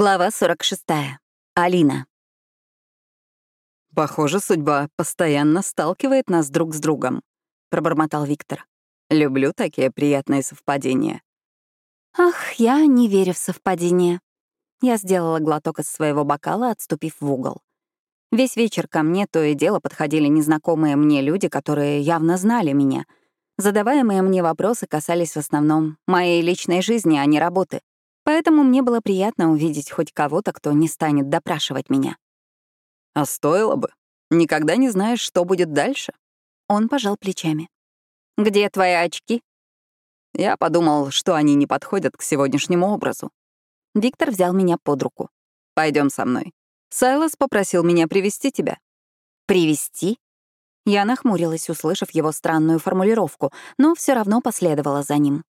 Глава 46. Алина. «Похоже, судьба постоянно сталкивает нас друг с другом», — пробормотал Виктор. «Люблю такие приятные совпадения». Ах, я не верю в совпадения. Я сделала глоток из своего бокала, отступив в угол. Весь вечер ко мне то и дело подходили незнакомые мне люди, которые явно знали меня. Задаваемые мне вопросы касались в основном моей личной жизни, а не работы. Поэтому мне было приятно увидеть хоть кого-то, кто не станет допрашивать меня. «А стоило бы. Никогда не знаешь, что будет дальше». Он пожал плечами. «Где твои очки?» Я подумал, что они не подходят к сегодняшнему образу. Виктор взял меня под руку. Пойдем со мной. Сайлос попросил меня привести тебя». «Привести?» Я нахмурилась, услышав его странную формулировку, но все равно последовала за ним.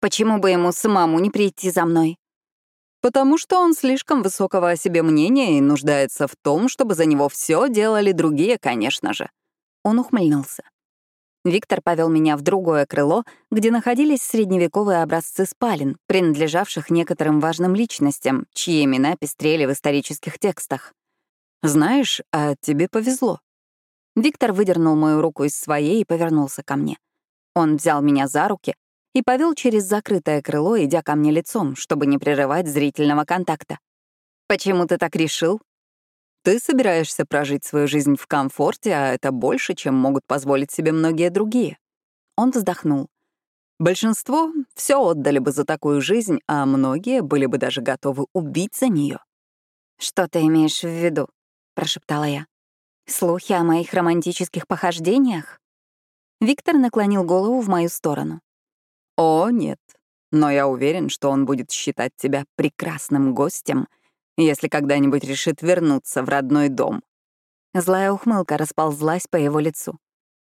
Почему бы ему самому не прийти за мной? Потому что он слишком высокого о себе мнения и нуждается в том, чтобы за него все делали другие, конечно же. Он ухмыльнулся. Виктор повел меня в другое крыло, где находились средневековые образцы спален, принадлежавших некоторым важным личностям, чьи имена пестрели в исторических текстах. «Знаешь, а тебе повезло». Виктор выдернул мою руку из своей и повернулся ко мне. Он взял меня за руки, и повел через закрытое крыло, идя ко мне лицом, чтобы не прерывать зрительного контакта. «Почему ты так решил?» «Ты собираешься прожить свою жизнь в комфорте, а это больше, чем могут позволить себе многие другие». Он вздохнул. Большинство все отдали бы за такую жизнь, а многие были бы даже готовы убить за нее. «Что ты имеешь в виду?» — прошептала я. «Слухи о моих романтических похождениях?» Виктор наклонил голову в мою сторону. О, нет. Но я уверен, что он будет считать тебя прекрасным гостем, если когда-нибудь решит вернуться в родной дом. Злая ухмылка расползлась по его лицу.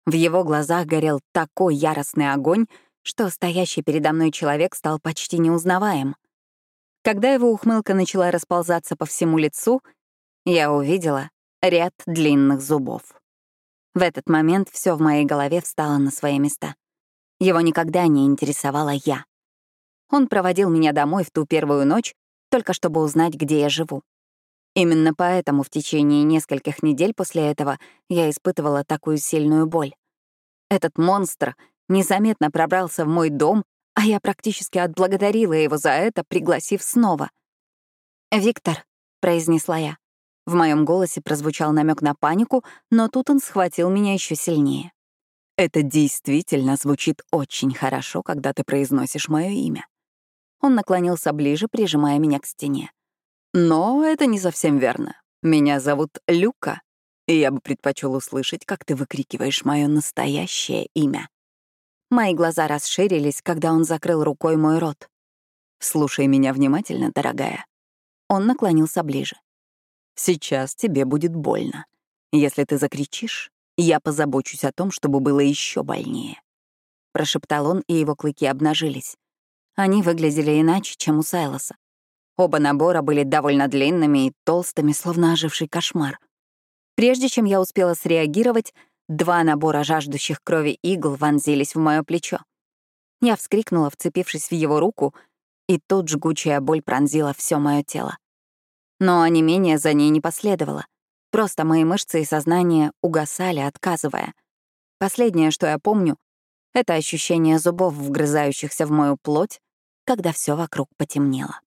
В его глазах горел такой яростный огонь, что стоящий передо мной человек стал почти неузнаваем. Когда его ухмылка начала расползаться по всему лицу, я увидела ряд длинных зубов. В этот момент все в моей голове встало на свои места. Его никогда не интересовала я. Он проводил меня домой в ту первую ночь, только чтобы узнать, где я живу. Именно поэтому в течение нескольких недель после этого я испытывала такую сильную боль. Этот монстр незаметно пробрался в мой дом, а я практически отблагодарила его за это, пригласив снова. «Виктор», — произнесла я. В моем голосе прозвучал намек на панику, но тут он схватил меня еще сильнее. Это действительно звучит очень хорошо, когда ты произносишь мое имя. Он наклонился ближе, прижимая меня к стене. Но это не совсем верно. Меня зовут Люка, и я бы предпочел услышать, как ты выкрикиваешь мое настоящее имя. Мои глаза расширились, когда он закрыл рукой мой рот. Слушай меня внимательно, дорогая. Он наклонился ближе. Сейчас тебе будет больно. Если ты закричишь, я позабочусь о том, чтобы было еще больнее. Прошептал он, и его клыки обнажились. Они выглядели иначе, чем у Сайлоса. Оба набора были довольно длинными и толстыми, словно оживший кошмар. Прежде чем я успела среагировать, два набора жаждущих крови игл вонзились в мое плечо. Я вскрикнула, вцепившись в его руку, и тут жгучая боль пронзила все мое тело. Но онемение за ней не последовало. Просто мои мышцы и сознание угасали, отказывая. Последнее, что я помню, — это ощущение зубов, вгрызающихся в мою плоть, когда все вокруг потемнело.